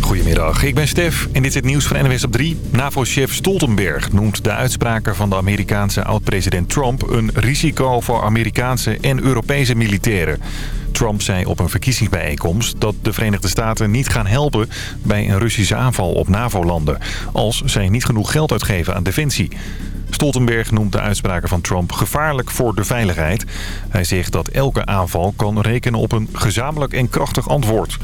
Goedemiddag, ik ben Stef en dit is het nieuws van NWS op 3. NAVO-chef Stoltenberg noemt de uitspraken van de Amerikaanse oud-president Trump... een risico voor Amerikaanse en Europese militairen. Trump zei op een verkiezingsbijeenkomst dat de Verenigde Staten niet gaan helpen... bij een Russische aanval op NAVO-landen... als zij niet genoeg geld uitgeven aan defensie. Stoltenberg noemt de uitspraken van Trump gevaarlijk voor de veiligheid. Hij zegt dat elke aanval kan rekenen op een gezamenlijk en krachtig antwoord.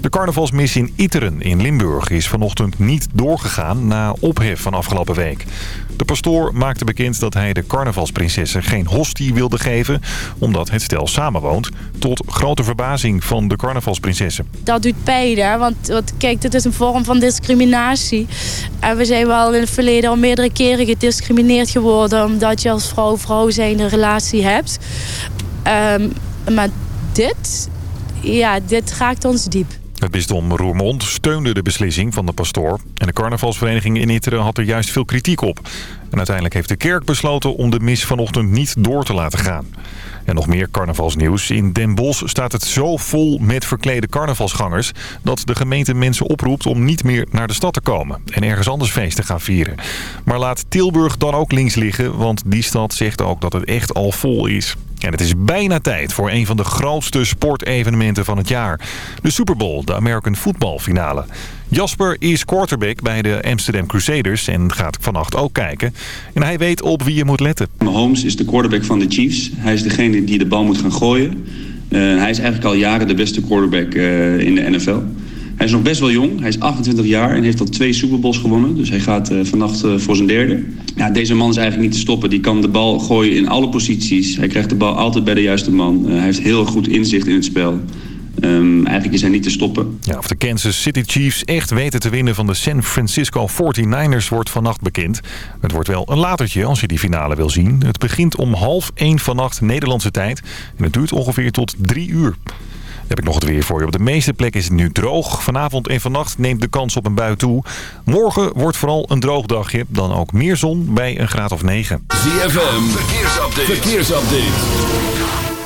De carnavalsmis in Itteren in Limburg is vanochtend niet doorgegaan na ophef van afgelopen week. De pastoor maakte bekend dat hij de carnavalsprinsessen geen hostie wilde geven... omdat het stel samenwoont, tot grote verbazing van de carnavalsprinsessen. Dat doet pijn? Want, want kijk, dit is een vorm van discriminatie. En we zijn wel in het verleden al meerdere keren gediscrimineerd geworden... omdat je als vrouw-vrouw zijn een relatie hebt. Ehm, maar dit, ja, dit raakt ons diep. Het bisdom Roermond steunde de beslissing van de pastoor. En de carnavalsvereniging in Itteren had er juist veel kritiek op. En uiteindelijk heeft de kerk besloten om de mis vanochtend niet door te laten gaan. En nog meer carnavalsnieuws. In Den Bosch staat het zo vol met verklede carnavalsgangers... dat de gemeente mensen oproept om niet meer naar de stad te komen... en ergens anders feest te gaan vieren. Maar laat Tilburg dan ook links liggen... want die stad zegt ook dat het echt al vol is. En het is bijna tijd voor een van de grootste sportevenementen van het jaar. De Super Bowl, de American Football finale. Jasper is quarterback bij de Amsterdam Crusaders en gaat vannacht ook kijken. En hij weet op wie je moet letten. Mahomes is de quarterback van de Chiefs. Hij is degene die de bal moet gaan gooien. Uh, hij is eigenlijk al jaren de beste quarterback uh, in de NFL. Hij is nog best wel jong. Hij is 28 jaar en heeft al twee Super Bowls gewonnen. Dus hij gaat uh, vannacht voor zijn derde. Ja, deze man is eigenlijk niet te stoppen. Die kan de bal gooien in alle posities. Hij krijgt de bal altijd bij de juiste man. Hij heeft heel goed inzicht in het spel. Um, eigenlijk is hij niet te stoppen. Ja, of de Kansas City Chiefs echt weten te winnen van de San Francisco 49ers wordt vannacht bekend. Het wordt wel een latertje als je die finale wil zien. Het begint om half één vannacht Nederlandse tijd. En het duurt ongeveer tot drie uur. heb ik nog het weer voor je. Op de meeste plekken is het nu droog. Vanavond en vannacht neemt de kans op een bui toe. Morgen wordt vooral een droog dagje. Dan ook meer zon bij een graad of 9. ZFM, verkeersupdate. verkeersupdate.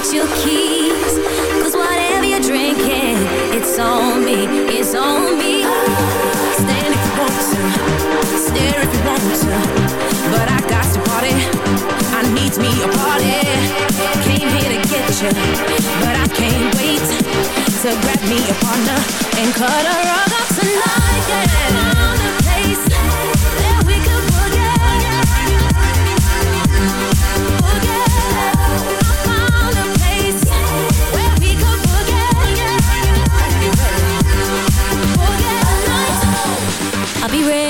Get your keys. Cause whatever you're drinking, it's on me, it's on me. Stand if you want to, stare if you want to. But I got to party, I need me a party. Came here to get you, but I can't wait to grab me a partner and cut a rug up tonight. Yeah. we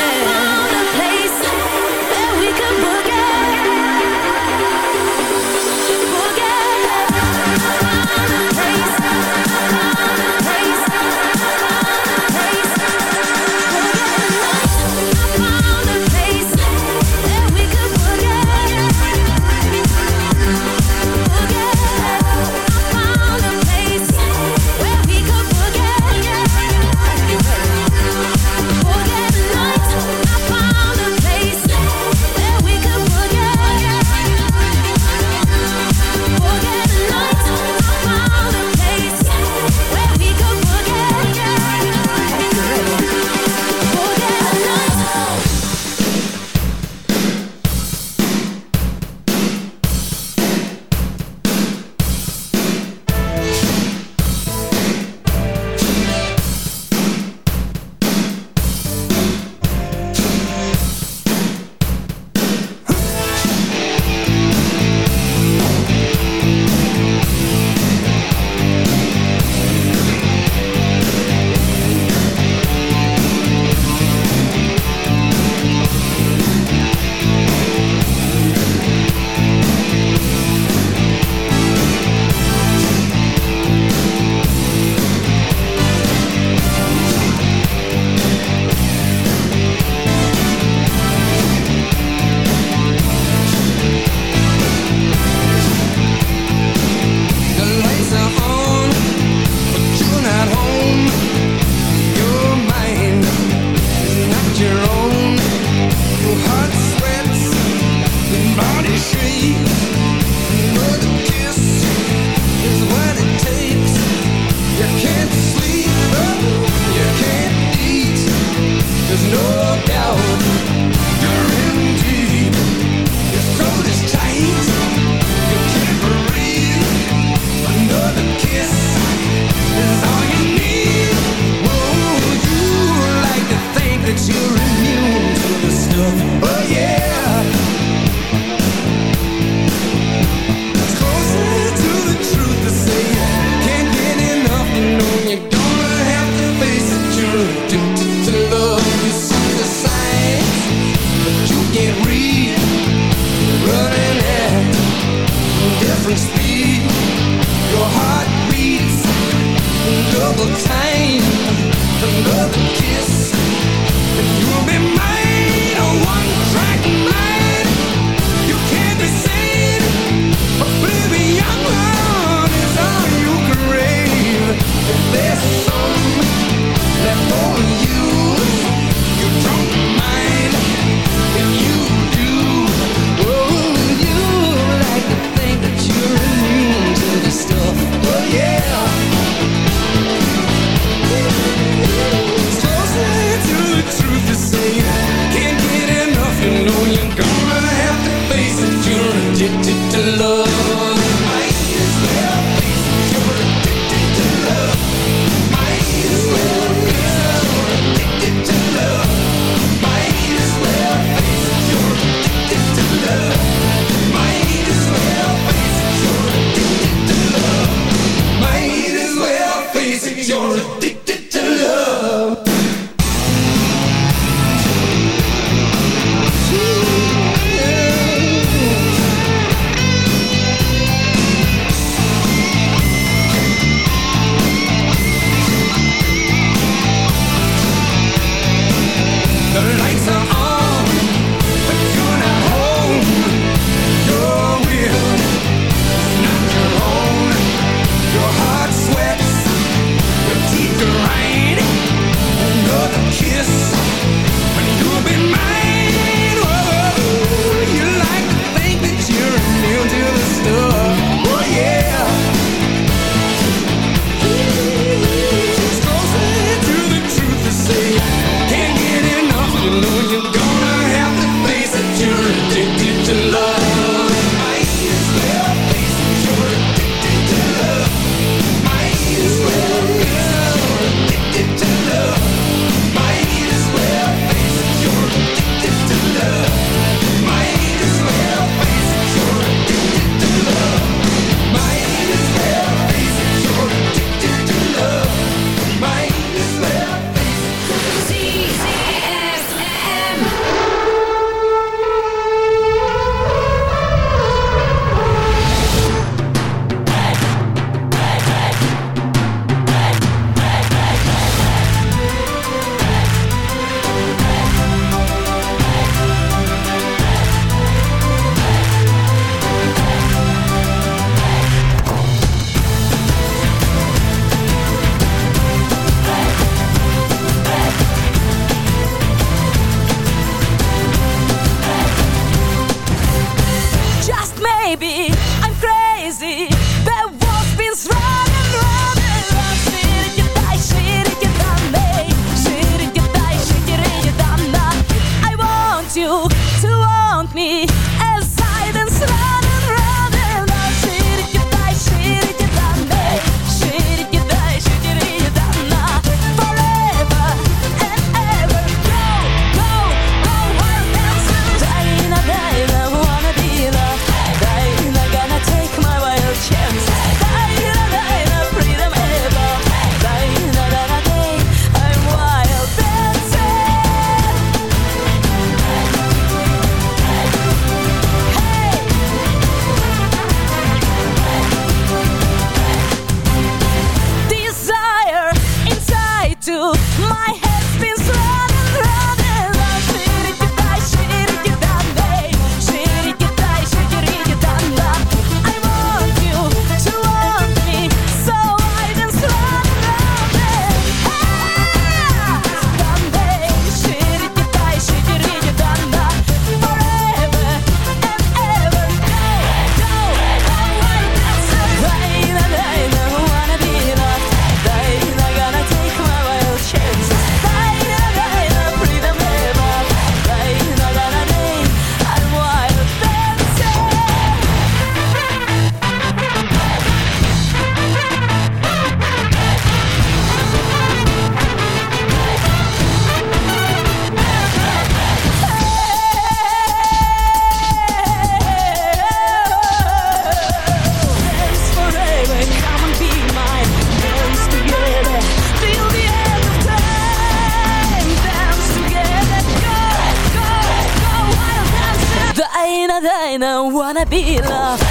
that I don't wanna be loved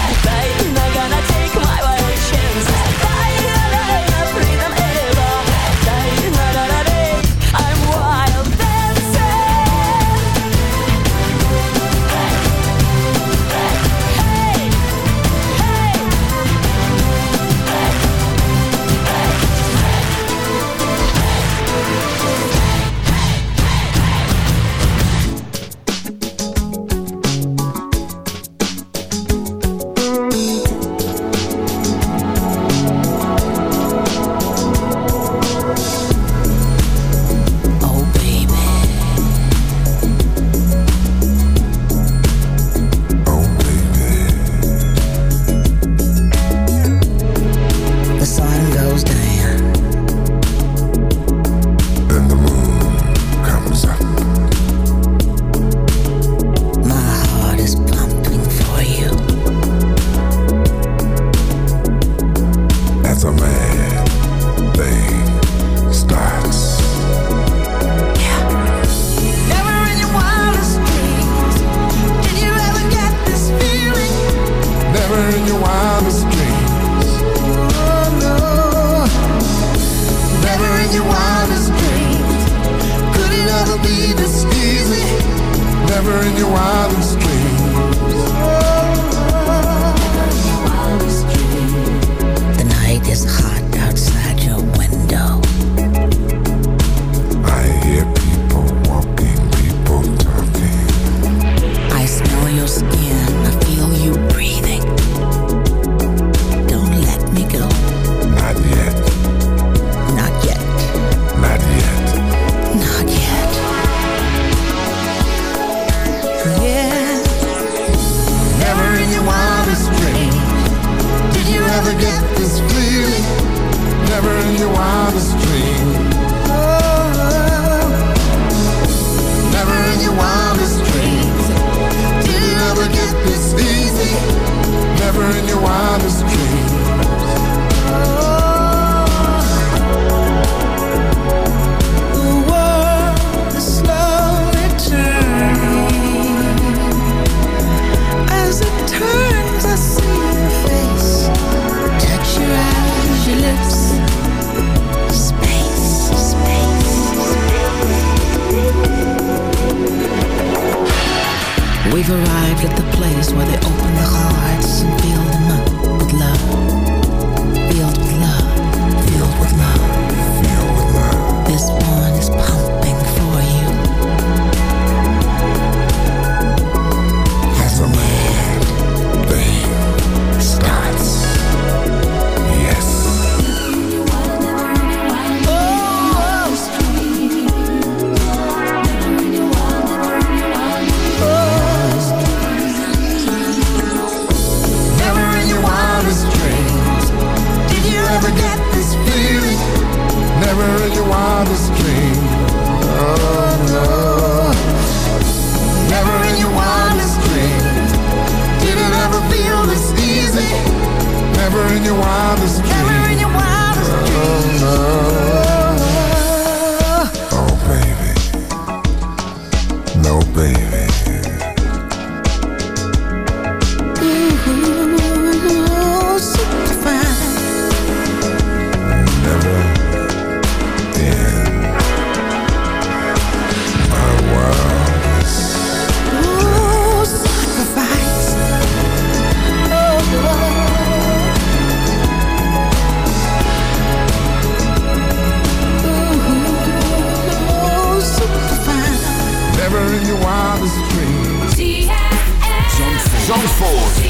baby. Zandvoort.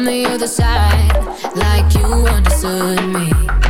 from the other side, like you understood me.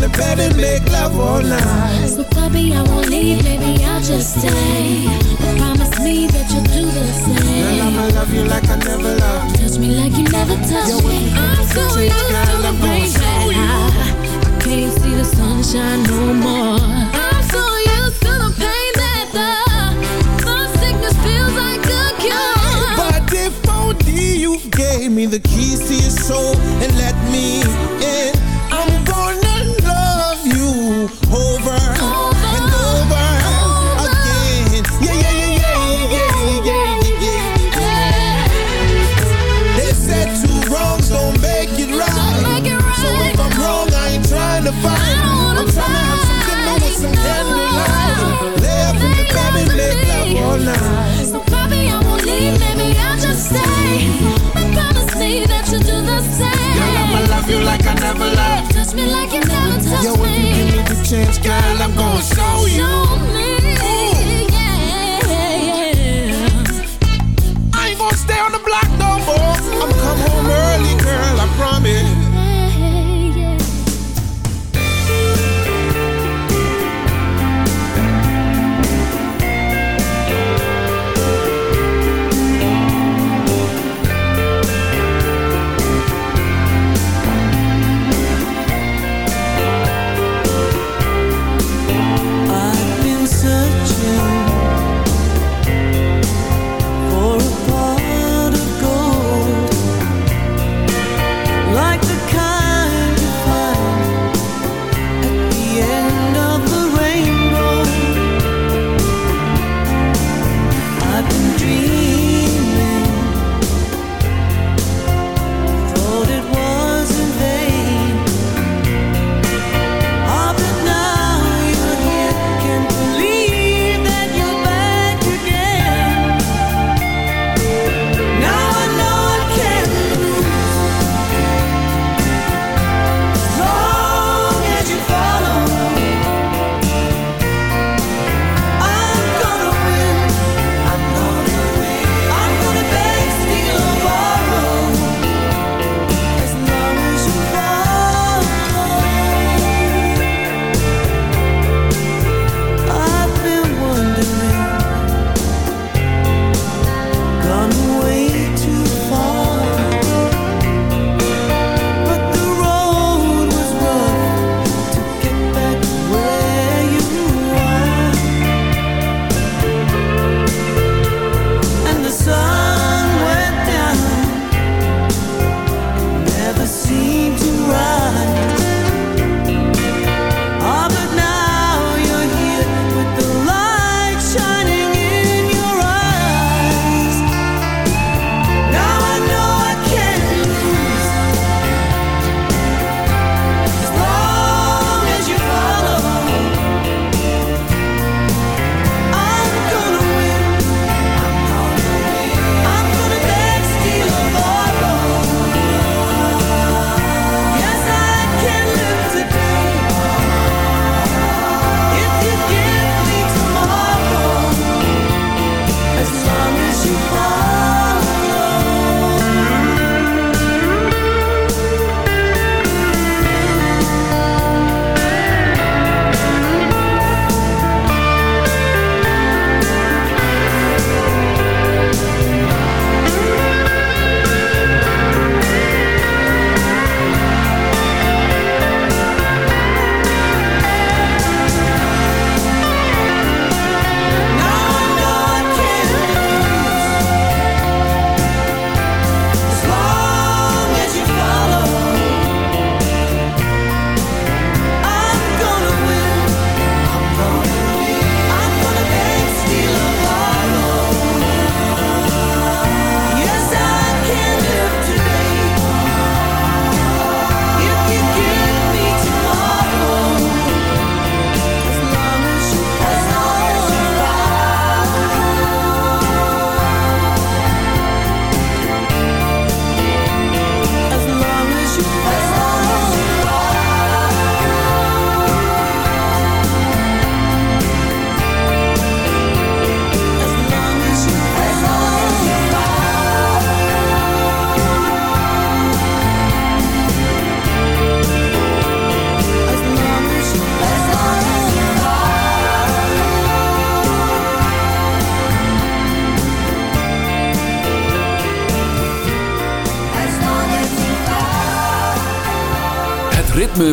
The bed and make love all night. So baby, I won't leave, maybe I'll just stay. Promise me that you'll do the Girl, same. I'ma love you like I never loved. Touch me like you never touched me. I'm so used to the rain that. I, can't see the sunshine no more. I'm so used to the pain that the, the sickness feels like a cure. But if only you gave me the keys to your soul and let me in,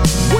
We